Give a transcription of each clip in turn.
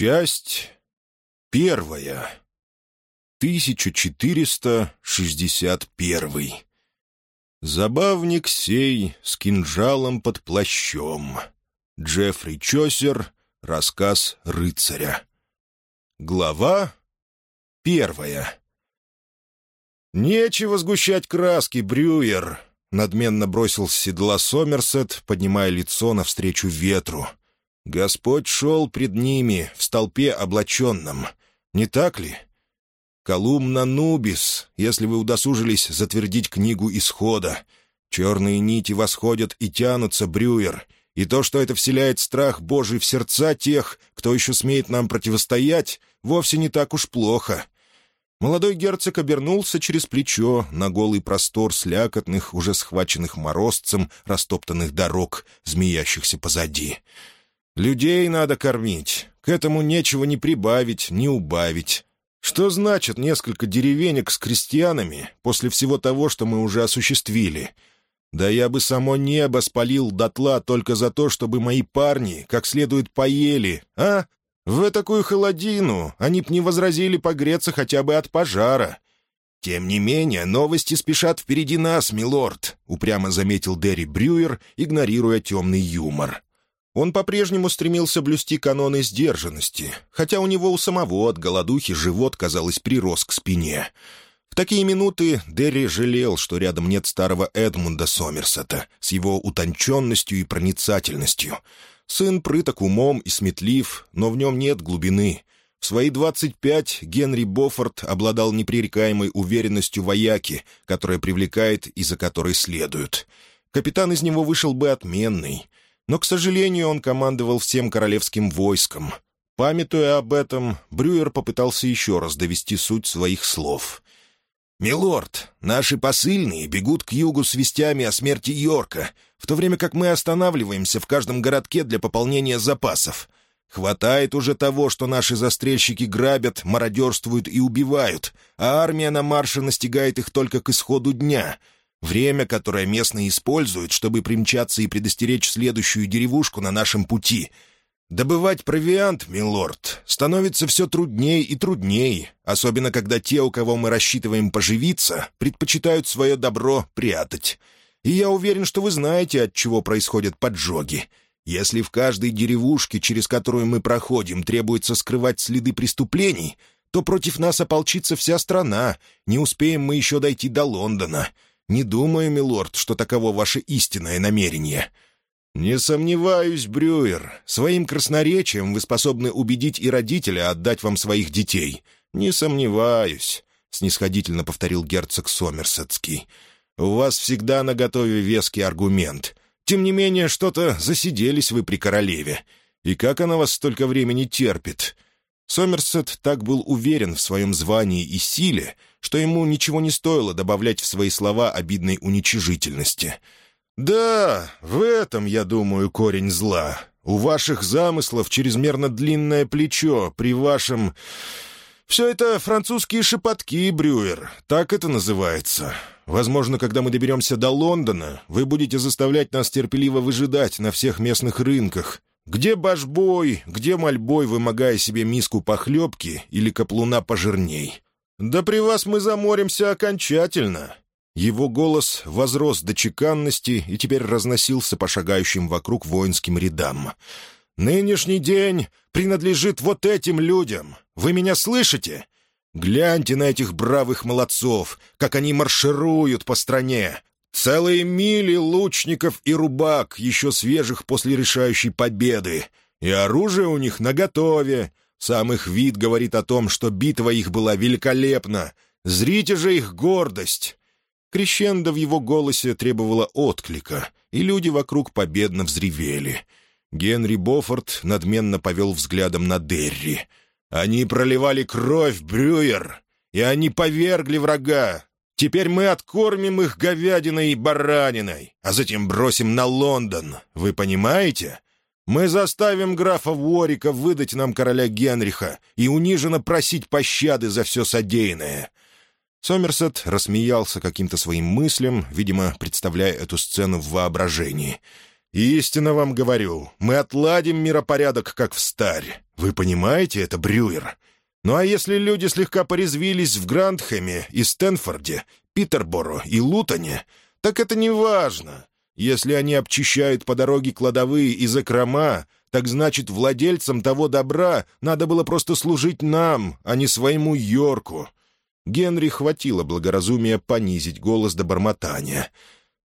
Часть первая. 1461. Забавник сей с кинжалом под плащом. Джеффри Чосер. Рассказ рыцаря. Глава первая. «Нечего сгущать краски, Брюер!» — надменно бросил с седла Сомерсет, поднимая лицо навстречу ветру — Господь шел пред ними в столпе облаченном. Не так ли? Колумна Нубис, если вы удосужились затвердить книгу исхода. Черные нити восходят и тянутся, Брюер. И то, что это вселяет страх Божий в сердца тех, кто еще смеет нам противостоять, вовсе не так уж плохо. Молодой герцог обернулся через плечо на голый простор слякотных, уже схваченных морозцем, растоптанных дорог, змеящихся позади. Людей надо кормить. К этому нечего ни прибавить, ни убавить. Что значит несколько деревенек с крестьянами после всего того, что мы уже осуществили? Да я бы само небо спалил дотла только за то, чтобы мои парни как следует поели, а? В такую холодину они б не возразили погреться хотя бы от пожара. «Тем не менее, новости спешат впереди нас, милорд», — упрямо заметил Дерри Брюер, игнорируя темный юмор. Он по-прежнему стремился блюсти каноны сдержанности, хотя у него у самого от голодухи живот, казалось, прирос к спине. В такие минуты Дерри жалел, что рядом нет старого Эдмунда Сомерсета с его утонченностью и проницательностью. Сын прыток умом и сметлив, но в нем нет глубины. В свои 25 Генри Боффорд обладал непререкаемой уверенностью вояки, которая привлекает и за которой следует. Капитан из него вышел бы отменный — но, к сожалению, он командовал всем королевским войском. Памятуя об этом, Брюер попытался еще раз довести суть своих слов. «Милорд, наши посыльные бегут к югу с вестями о смерти Йорка, в то время как мы останавливаемся в каждом городке для пополнения запасов. Хватает уже того, что наши застрельщики грабят, мародерствуют и убивают, а армия на марше настигает их только к исходу дня». Время, которое местные используют, чтобы примчаться и предостеречь следующую деревушку на нашем пути. Добывать провиант, милорд, становится все труднее и труднее, особенно когда те, у кого мы рассчитываем поживиться, предпочитают свое добро прятать. И я уверен, что вы знаете, от чего происходят поджоги. Если в каждой деревушке, через которую мы проходим, требуется скрывать следы преступлений, то против нас ополчится вся страна, не успеем мы еще дойти до Лондона». Не думаю, милорд, что таково ваше истинное намерение». «Не сомневаюсь, Брюер. Своим красноречием вы способны убедить и родителя отдать вам своих детей. Не сомневаюсь», — снисходительно повторил герцог Сомерсетский. «У вас всегда на готове веский аргумент. Тем не менее, что-то засиделись вы при королеве. И как она вас столько времени терпит?» Сомерсет так был уверен в своем звании и силе, что ему ничего не стоило добавлять в свои слова обидной уничижительности. «Да, в этом, я думаю, корень зла. У ваших замыслов чрезмерно длинное плечо, при вашем...» «Все это французские шепотки, Брюер. Так это называется. Возможно, когда мы доберемся до Лондона, вы будете заставлять нас терпеливо выжидать на всех местных рынках. Где башбой, где мольбой, вымогая себе миску похлебки или каплуна пожирней. Да при вас мы заморимся окончательно». Его голос возрос до чеканности и теперь разносился по шагающим вокруг воинским рядам. «Нынешний день принадлежит вот этим людям. Вы меня слышите? Гляньте на этих бравых молодцов, как они маршируют по стране, Целые мили лучников и рубак, еще свежих после решающей победы. И оружие у них наготове. Сам их вид говорит о том, что битва их была великолепна. Зрите же их гордость!» Крещендо в его голосе требовала отклика, и люди вокруг победно взревели. Генри Бофорд надменно повел взглядом на Дерри. «Они проливали кровь, Брюер, и они повергли врага. Теперь мы откормим их говядиной и бараниной, а затем бросим на Лондон. Вы понимаете? Мы заставим графа Ворика выдать нам короля Генриха и униженно просить пощады за все содеянное». Сомерсет рассмеялся каким-то своим мыслям, видимо, представляя эту сцену в воображении. Истинно вам говорю, мы отладим миропорядок, как в старь. Вы понимаете это, Брюер? Ну а если люди слегка порезвились в Грандхэме и Стэнфорде, Питерборо и Лутоне, так это не важно. Если они обчищают по дороге кладовые и закрома, так значит, владельцам того добра надо было просто служить нам, а не своему Йорку». Генри хватило благоразумия понизить голос до бормотания.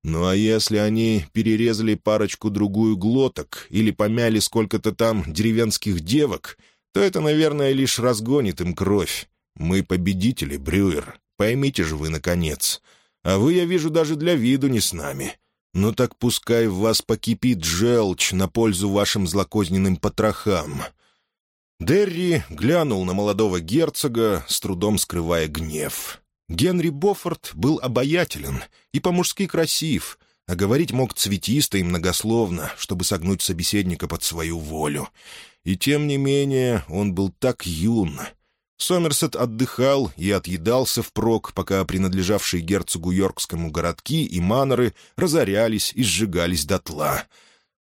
«Ну а если они перерезали парочку-другую глоток или помяли сколько-то там деревенских девок, то это, наверное, лишь разгонит им кровь. Мы победители, Брюер, поймите же вы, наконец. А вы, я вижу, даже для виду не с нами. Ну так пускай в вас покипит желчь на пользу вашим злокозненным потрохам». Дерри глянул на молодого герцога, с трудом скрывая гнев. Генри Бофорд был обаятелен и по-мужски красив, а говорить мог цветисто и многословно, чтобы согнуть собеседника под свою волю. И тем не менее он был так юн — Сомерсет отдыхал и отъедался впрок, пока принадлежавшие герцогу Йоркскому городки и маноры разорялись и сжигались дотла.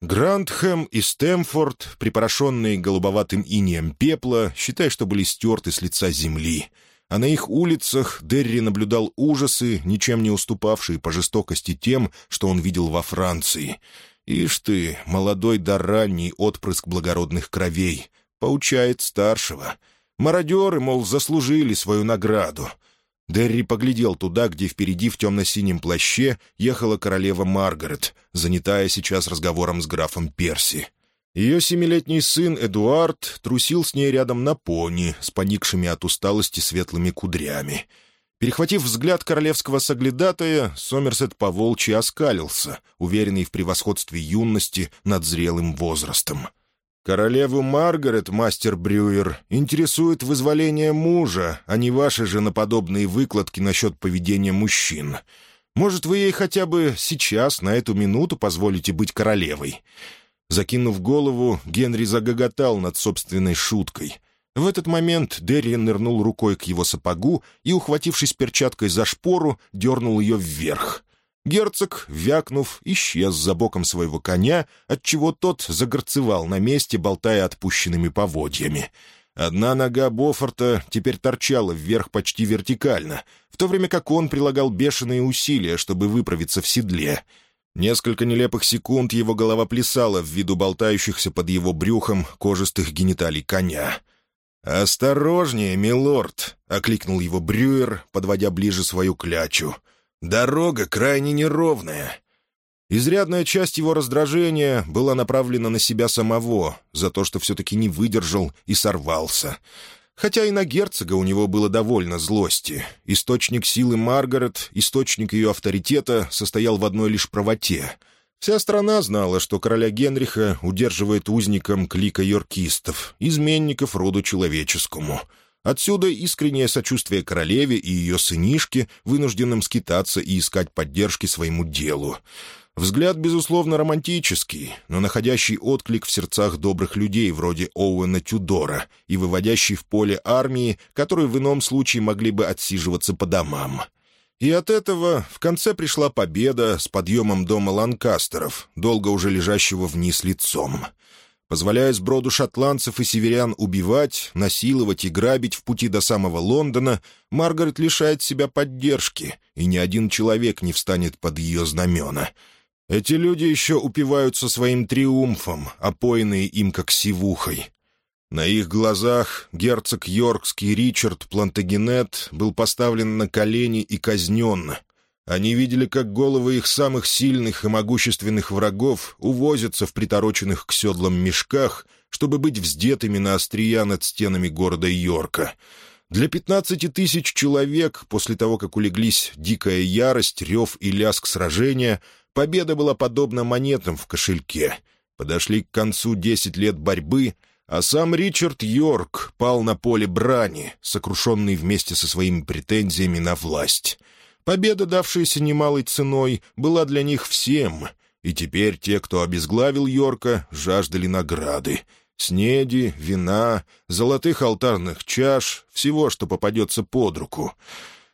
Грандхэм и Стэмфорд, припорошенные голубоватым инеем пепла, считай, что были стерты с лица земли. А на их улицах Дерри наблюдал ужасы, ничем не уступавшие по жестокости тем, что он видел во Франции. Ишь ты, молодой да ранний отпрыск благородных кровей, поучает старшего — Мародеры, мол, заслужили свою награду. Дерри поглядел туда, где впереди в темно-синем плаще ехала королева Маргарет, занятая сейчас разговором с графом Перси. Ее семилетний сын Эдуард трусил с ней рядом на пони с поникшими от усталости светлыми кудрями. Перехватив взгляд королевского соглядатая, Сомерсет поволчьи оскалился, уверенный в превосходстве юности над зрелым возрастом. Королеву Маргарет, мастер Брюер, интересует вызволение мужа, а не ваши же наподобные выкладки насчет поведения мужчин. Может, вы ей хотя бы сейчас, на эту минуту, позволите быть королевой?» Закинув голову, Генри загоготал над собственной шуткой. В этот момент Дерри нырнул рукой к его сапогу и, ухватившись перчаткой за шпору, дернул ее вверх — Герцог, вякнув, исчез за боком своего коня, отчего тот загорцевал на месте, болтая отпущенными поводьями. Одна нога Бофорта теперь торчала вверх почти вертикально, в то время как он прилагал бешеные усилия, чтобы выправиться в седле. Несколько нелепых секунд его голова плясала в виду болтающихся под его брюхом кожистых гениталий коня. «Осторожнее, милорд!» — окликнул его Брюер, подводя ближе свою клячу — Дорога крайне неровная. Изрядная часть его раздражения была направлена на себя самого за то, что все-таки не выдержал и сорвался. Хотя и на герцога у него было довольно злости. Источник силы Маргарет, источник ее авторитета состоял в одной лишь правоте. Вся страна знала, что короля Генриха удерживает узником клика йоркистов, изменников роду человеческому — Отсюда искреннее сочувствие королеве и ее сынишке, вынужденным скитаться и искать поддержки своему делу. Взгляд, безусловно, романтический, но находящий отклик в сердцах добрых людей вроде Оуэна Тюдора и выводящий в поле армии, которые в ином случае могли бы отсиживаться по домам. И от этого в конце пришла победа с подъемом дома Ланкастеров, долго уже лежащего вниз лицом позволяя сброду шотландцев и северян убивать, насиловать и грабить в пути до самого Лондона, Маргарет лишает себя поддержки, и ни один человек не встанет под ее знамена. Эти люди еще упиваются своим триумфом, опоенные им как сивухой. На их глазах герцог Йоркский Ричард Плантагенет был поставлен на колени и казнен — они видели, как головы их самых сильных и могущественных врагов увозятся в притороченных к седлам мешках, чтобы быть вздетыми на острия над стенами города Йорка. Для пятнадцати тысяч человек, после того, как улеглись дикая ярость, рев и лязг сражения, победа была подобна монетам в кошельке. Подошли к концу десять лет борьбы, а сам Ричард Йорк пал на поле брани, сокрушенный вместе со своими претензиями на власть. Победа, давшаяся немалой ценой, была для них всем, и теперь те, кто обезглавил Йорка, жаждали награды. Снеди, вина, золотых алтарных чаш, всего, что попадется под руку.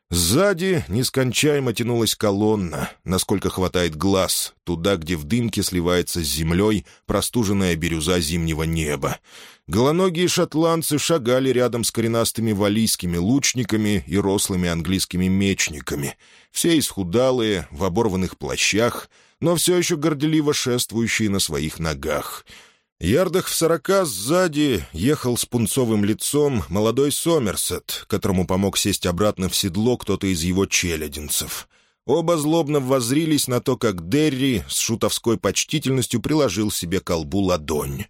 Сзади нескончаемо тянулась колонна, насколько хватает глаз, туда, где в дымке сливается с землей простуженная бирюза зимнего неба. Голоногие шотландцы шагали рядом с коренастыми валийскими лучниками и рослыми английскими мечниками. Все исхудалые, в оборванных плащах, но все еще горделиво шествующие на своих ногах. Ярдах в сорока сзади ехал с пунцовым лицом молодой Сомерсет, которому помог сесть обратно в седло кто-то из его челядинцев. Оба злобно воззрились на то, как Дерри с шутовской почтительностью приложил себе колбу ладонь.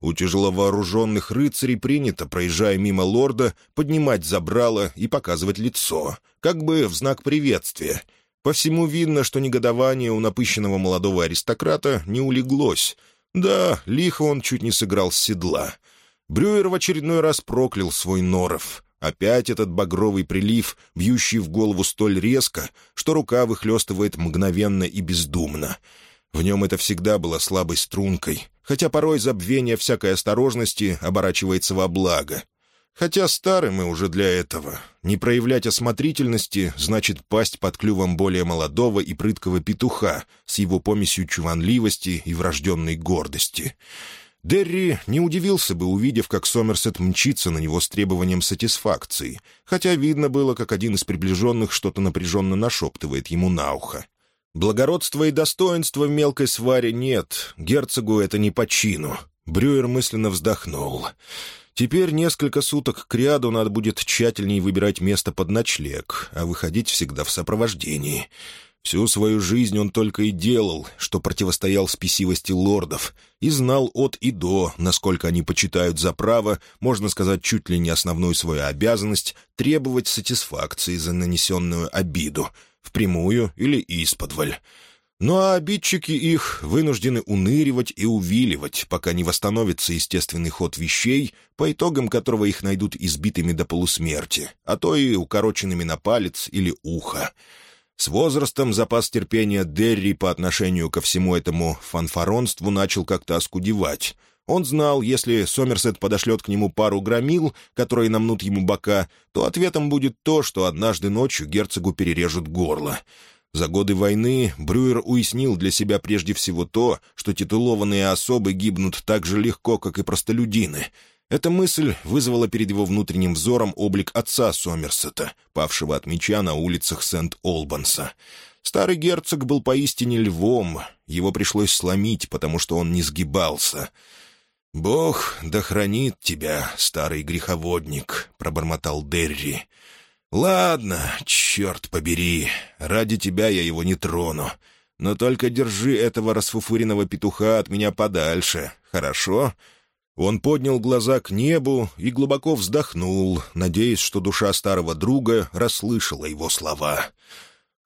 У тяжеловооруженных рыцарей принято, проезжая мимо лорда, поднимать забрало и показывать лицо, как бы в знак приветствия. По всему видно, что негодование у напыщенного молодого аристократа не улеглось. Да, лихо он чуть не сыграл с седла. Брюер в очередной раз проклял свой норов. Опять этот багровый прилив, бьющий в голову столь резко, что рука выхлестывает мгновенно и бездумно. В нем это всегда было слабой стрункой — хотя порой забвение всякой осторожности оборачивается во благо. Хотя стары мы уже для этого. Не проявлять осмотрительности значит пасть под клювом более молодого и прыткого петуха с его помесью чуванливости и врожденной гордости. Дерри не удивился бы, увидев, как Сомерсет мчится на него с требованием сатисфакции, хотя видно было, как один из приближенных что-то напряженно нашептывает ему на ухо. Благородства и достоинства в мелкой сваре нет, герцогу это не по чину. Брюер мысленно вздохнул. Теперь несколько суток к ряду надо будет тщательнее выбирать место под ночлег, а выходить всегда в сопровождении. Всю свою жизнь он только и делал, что противостоял спесивости лордов, и знал от и до, насколько они почитают за право, можно сказать, чуть ли не основную свою обязанность, требовать сатисфакции за нанесенную обиду — впрямую или исподволь. Ну а обидчики их вынуждены уныривать и увиливать, пока не восстановится естественный ход вещей, по итогам которого их найдут избитыми до полусмерти, а то и укороченными на палец или ухо. С возрастом запас терпения Дерри по отношению ко всему этому фанфаронству начал как-то оскудевать. Он знал, если Сомерсет подошлет к нему пару громил, которые намнут ему бока, то ответом будет то, что однажды ночью герцогу перережут горло. За годы войны Брюер уяснил для себя прежде всего то, что титулованные особы гибнут так же легко, как и простолюдины. Эта мысль вызвала перед его внутренним взором облик отца Сомерсета, павшего от меча на улицах Сент-Олбанса. Старый герцог был поистине львом, его пришлось сломить, потому что он не сгибался. «Бог да хранит тебя, старый греховодник», — пробормотал Дерри. «Ладно, черт побери, ради тебя я его не трону. Но только держи этого расфуфыренного петуха от меня подальше, хорошо?» Он поднял глаза к небу и глубоко вздохнул, надеясь, что душа старого друга расслышала его слова. «Бог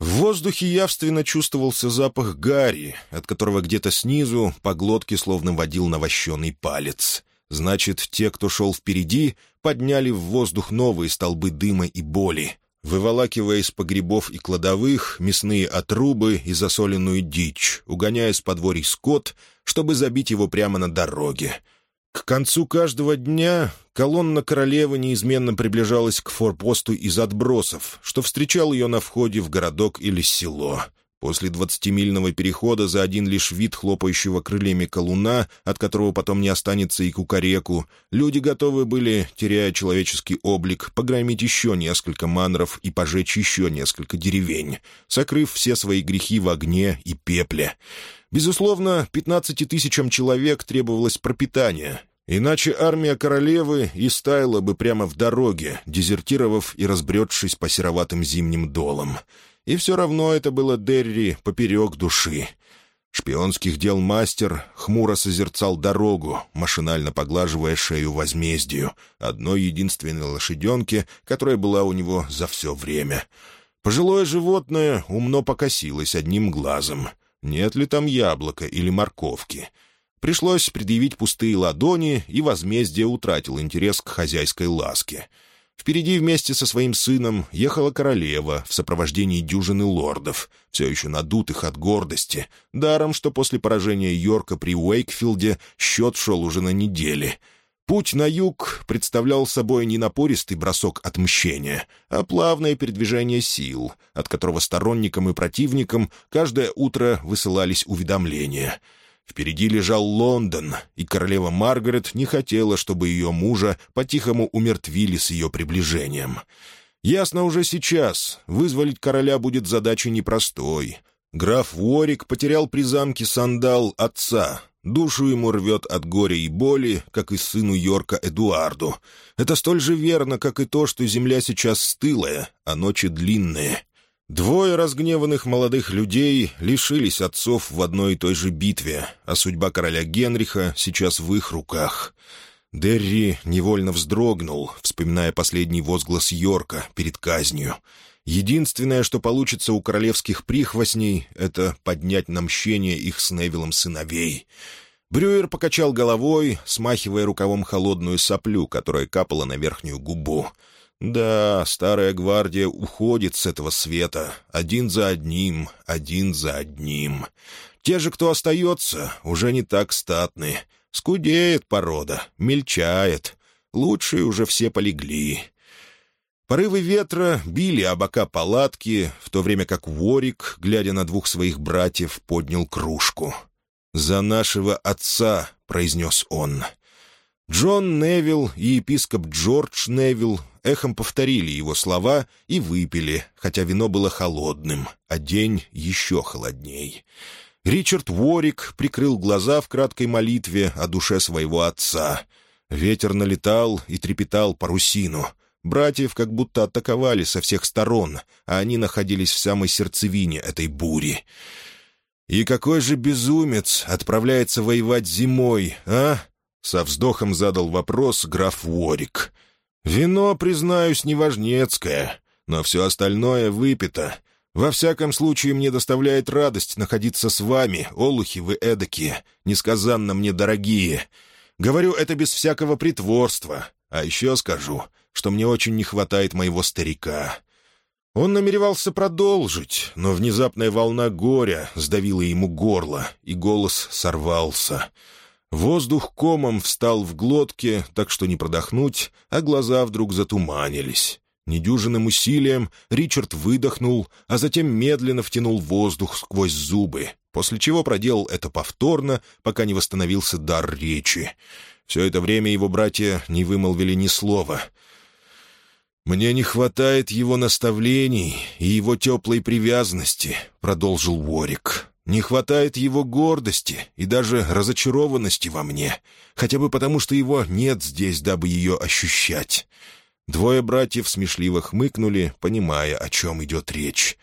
в воздухе явственно чувствовался запах гари, от которого где-то снизу по глотке словно водил навощенный палец. Значит, те, кто шел впереди, подняли в воздух новые столбы дыма и боли, выволакивая из погребов и кладовых мясные отрубы и засоленную дичь, угоняя с подворий скот, чтобы забить его прямо на дороге, к концу каждого дня колонна королевы неизменно приближалась к форпосту из отбросов, что встречал ее на входе в городок или село. После двадцатимильного перехода за один лишь вид хлопающего крыльями колуна, от которого потом не останется и кукареку, люди готовы были, теряя человеческий облик, погромить еще несколько манров и пожечь еще несколько деревень, сокрыв все свои грехи в огне и пепле. Безусловно, 15 тысячам человек требовалось пропитание, иначе армия королевы и стаяла бы прямо в дороге, дезертировав и разбредшись по сероватым зимним долам. И все равно это было Дерри поперек души. Шпионских дел мастер хмуро созерцал дорогу, машинально поглаживая шею возмездию, одной единственной лошаденке, которая была у него за все время. Пожилое животное умно покосилось одним глазом — нет ли там яблока или морковки. Пришлось предъявить пустые ладони, и возмездие утратил интерес к хозяйской ласке. Впереди вместе со своим сыном ехала королева в сопровождении дюжины лордов, все еще надутых от гордости, даром, что после поражения Йорка при Уэйкфилде счет шел уже на неделе — Путь на юг представлял собой не напористый бросок отмщения, а плавное передвижение сил, от которого сторонникам и противникам каждое утро высылались уведомления. Впереди лежал Лондон, и королева Маргарет не хотела, чтобы ее мужа по-тихому умертвили с ее приближением. Ясно уже сейчас, вызволить короля будет задачей непростой. Граф Уорик потерял при замке сандал отца — Душу ему рвет от горя и боли, как и сыну Йорка Эдуарду. Это столь же верно, как и то, что земля сейчас стылая, а ночи длинные. Двое разгневанных молодых людей лишились отцов в одной и той же битве, а судьба короля Генриха сейчас в их руках. Дерри невольно вздрогнул, вспоминая последний возглас Йорка перед казнью. Единственное, что получится у королевских прихвостней, это поднять на мщение их с Невилом сыновей. Брюер покачал головой, смахивая рукавом холодную соплю, которая капала на верхнюю губу. «Да, старая гвардия уходит с этого света. Один за одним, один за одним. Те же, кто остается, уже не так статны. Скудеет порода, мельчает. Лучшие уже все полегли. Порывы ветра били о бока палатки, в то время как Ворик, глядя на двух своих братьев, поднял кружку. «За нашего отца», — произнес он. Джон Невилл и епископ Джордж Невилл эхом повторили его слова и выпили, хотя вино было холодным, а день еще холодней. Ричард Ворик прикрыл глаза в краткой молитве о душе своего отца. Ветер налетал и трепетал парусину. Братьев как будто атаковали со всех сторон, а они находились в самой сердцевине этой бури. «И какой же безумец отправляется воевать зимой, а?» Со вздохом задал вопрос граф Ворик. «Вино, признаюсь, неважнецкое, но все остальное выпито, во всяком случае, мне доставляет радость находиться с вами, олухи вы эдакие, несказанно мне дорогие. Говорю это без всякого притворства, а еще скажу, что мне очень не хватает моего старика». Он намеревался продолжить, но внезапная волна горя сдавила ему горло, и голос сорвался. Воздух комом встал в глотке, так что не продохнуть, а глаза вдруг затуманились. Недюжинным усилием Ричард выдохнул, а затем медленно втянул воздух сквозь зубы, после чего проделал это повторно, пока не восстановился дар речи. Все это время его братья не вымолвили ни слова. «Мне не хватает его наставлений и его теплой привязанности», — продолжил Уорик. «Не хватает его гордости и даже разочарованности во мне, хотя бы потому, что его нет здесь, дабы ее ощущать». Двое братьев смешливо хмыкнули, понимая, о чем идет речь.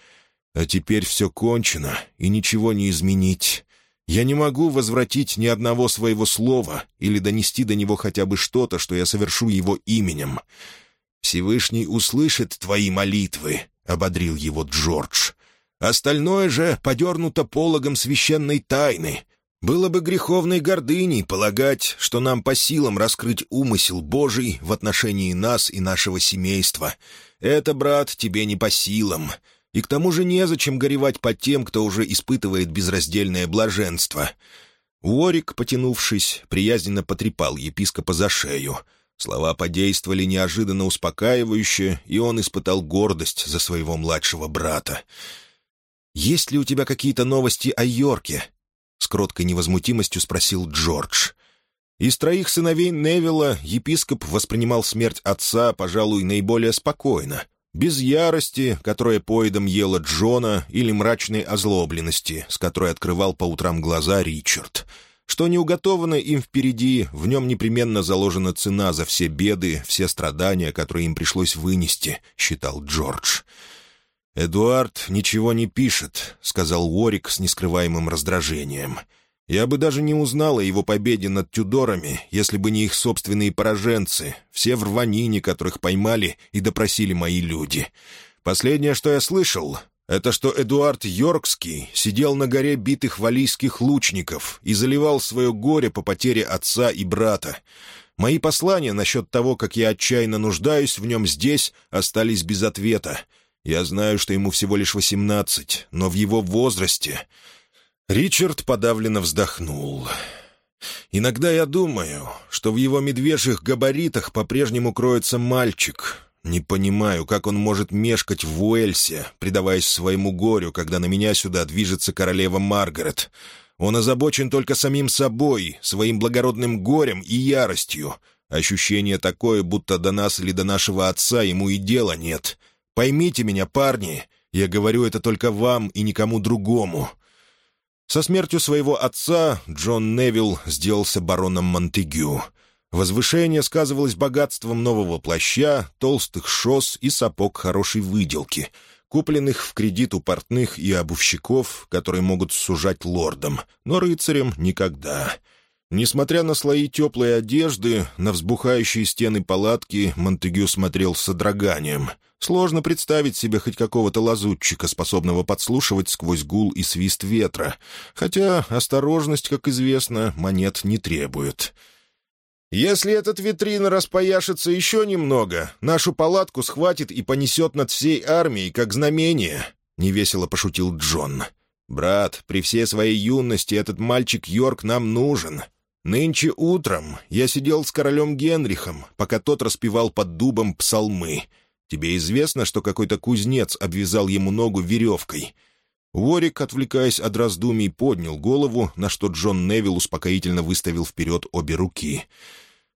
«А теперь все кончено, и ничего не изменить. Я не могу возвратить ни одного своего слова или донести до него хотя бы что-то, что я совершу его именем. Всевышний услышит твои молитвы», — ободрил его Джордж. «Остальное же подернуто пологом священной тайны, было бы греховной гордыней полагать, что нам по силам раскрыть умысел Божий в отношении нас и нашего семейства. Это, брат, тебе не по силам. И к тому же незачем горевать по тем, кто уже испытывает безраздельное блаженство». Уорик, потянувшись, приязненно потрепал епископа за шею. Слова подействовали неожиданно успокаивающе, и он испытал гордость за своего младшего брата. «Есть ли у тебя какие-то новости о Йорке?» — с кроткой невозмутимостью спросил Джордж. Из троих сыновей Невилла епископ воспринимал смерть отца, пожалуй, наиболее спокойно, без ярости, которая поедом ела Джона, или мрачной озлобленности, с которой открывал по утрам глаза Ричард. Что не уготовано им впереди, в нем непременно заложена цена за все беды, все страдания, которые им пришлось вынести, считал Джордж. «Эдуард ничего не пишет», — сказал Уорик с нескрываемым раздражением. «Я бы даже не узнал о его победе над Тюдорами, если бы не их собственные пораженцы, все в рванине, которых поймали и допросили мои люди. Последнее, что я слышал, это что Эдуард Йоркский сидел на горе битых валийских лучников и заливал свое горе по потере отца и брата. Мои послания насчет того, как я отчаянно нуждаюсь в нем здесь, остались без ответа». Я знаю, что ему всего лишь восемнадцать, но в его возрасте...» Ричард подавленно вздохнул. «Иногда я думаю, что в его медвежьих габаритах по-прежнему кроется мальчик. Не понимаю, как он может мешкать в Уэльсе, предаваясь своему горю, когда на меня сюда движется королева Маргарет. Он озабочен только самим собой, своим благородным горем и яростью. Ощущение такое, будто до нас или до нашего отца ему и дела нет». Поймите меня, парни, я говорю это только вам и никому другому». Со смертью своего отца Джон Невилл сделался бароном Монтегю. Возвышение сказывалось богатством нового плаща, толстых шос и сапог хорошей выделки, купленных в кредит у портных и обувщиков, которые могут сужать лордом, но рыцарем никогда. Несмотря на слои теплой одежды, на взбухающие стены палатки Монтегю смотрел с содроганием — Сложно представить себе хоть какого-то лазутчика, способного подслушивать сквозь гул и свист ветра, хотя осторожность, как известно, монет не требует. «Если этот витрина распояшится еще немного, нашу палатку схватит и понесет над всей армией, как знамение», — невесело пошутил Джон. «Брат, при всей своей юности этот мальчик Йорк нам нужен. Нынче утром я сидел с королем Генрихом, пока тот распевал под дубом псалмы». Тебе известно, что какой-то кузнец обвязал ему ногу веревкой?» Уорик, отвлекаясь от раздумий, поднял голову, на что Джон Невилл успокоительно выставил вперед обе руки.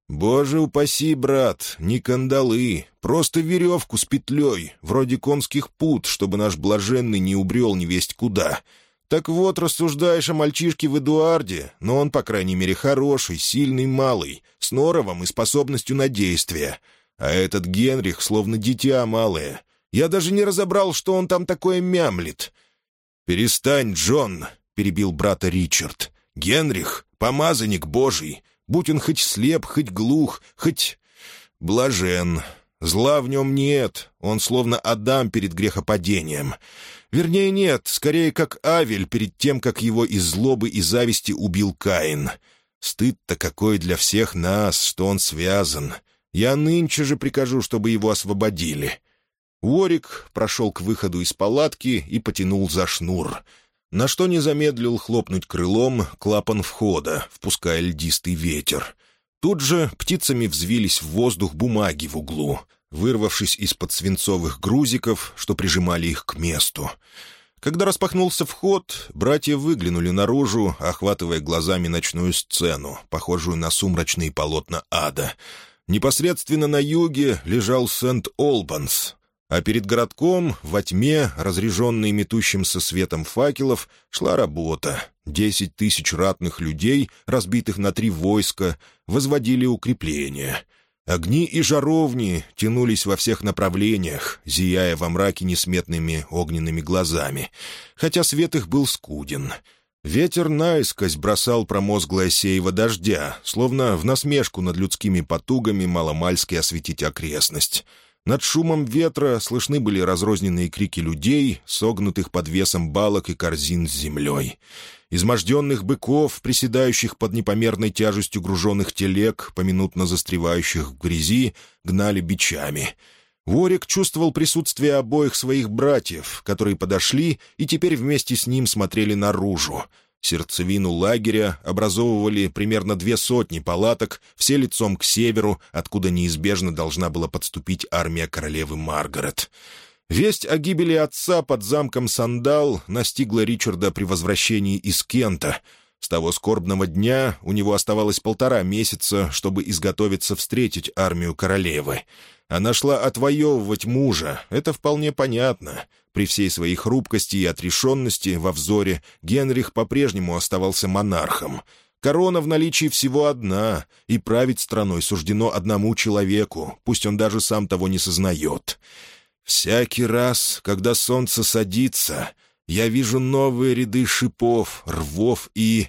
«Боже упаси, брат, не кандалы, просто веревку с петлей, вроде конских пут, чтобы наш блаженный не убрел невесть куда. Так вот, рассуждаешь о мальчишке в Эдуарде, но он, по крайней мере, хороший, сильный, малый, с норовом и способностью на действие. А этот Генрих словно дитя малое. Я даже не разобрал, что он там такое мямлит. «Перестань, Джон!» — перебил брата Ричард. «Генрих — помазанник божий. Будь он хоть слеп, хоть глух, хоть... блажен. Зла в нем нет. Он словно Адам перед грехопадением. Вернее, нет, скорее, как Авель перед тем, как его из злобы и зависти убил Каин. Стыд-то какой для всех нас, что он связан. Я нынче же прикажу, чтобы его освободили». Уорик прошел к выходу из палатки и потянул за шнур, на что не замедлил хлопнуть крылом клапан входа, впуская льдистый ветер. Тут же птицами взвились в воздух бумаги в углу, вырвавшись из-под свинцовых грузиков, что прижимали их к месту. Когда распахнулся вход, братья выглянули наружу, охватывая глазами ночную сцену, похожую на сумрачные полотна ада — Непосредственно на юге лежал Сент-Олбанс, а перед городком, во тьме, разреженной метущимся светом факелов, шла работа. Десять тысяч ратных людей, разбитых на три войска, возводили укрепления. Огни и жаровни тянулись во всех направлениях, зияя во мраке несметными огненными глазами, хотя свет их был скуден — Ветер наискось бросал промозглое сеево дождя, словно в насмешку над людскими потугами маломальски осветить окрестность. Над шумом ветра слышны были разрозненные крики людей, согнутых под весом балок и корзин с землей. Изможденных быков, приседающих под непомерной тяжестью груженных телег, поминутно застревающих в грязи, гнали бичами — Ворик чувствовал присутствие обоих своих братьев, которые подошли и теперь вместе с ним смотрели наружу. Сердцевину лагеря образовывали примерно две сотни палаток, все лицом к северу, откуда неизбежно должна была подступить армия королевы Маргарет. Весть о гибели отца под замком Сандал настигла Ричарда при возвращении из Кента — с того скорбного дня у него оставалось полтора месяца, чтобы изготовиться встретить армию королевы. Она шла отвоевывать мужа, это вполне понятно. При всей своей хрупкости и отрешенности во взоре Генрих по-прежнему оставался монархом. Корона в наличии всего одна, и править страной суждено одному человеку, пусть он даже сам того не сознает. «Всякий раз, когда солнце садится, я вижу новые ряды шипов, рвов и...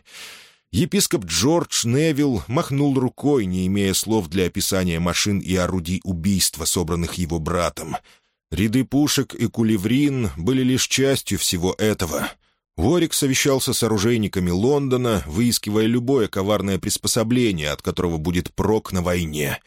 Епископ Джордж Невилл махнул рукой, не имея слов для описания машин и орудий убийства, собранных его братом. Ряды пушек и кулеврин были лишь частью всего этого. Ворик совещался с оружейниками Лондона, выискивая любое коварное приспособление, от которого будет прок на войне.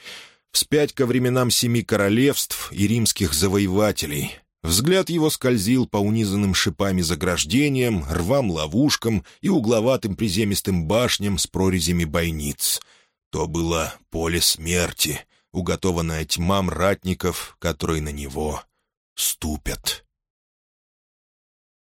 Вспять ко временам Семи Королевств и римских завоевателей — Взгляд его скользил по унизанным шипами заграждениям, рвам-ловушкам и угловатым приземистым башням с прорезями бойниц. То было поле смерти, уготованное тьмам ратников, которые на него ступят.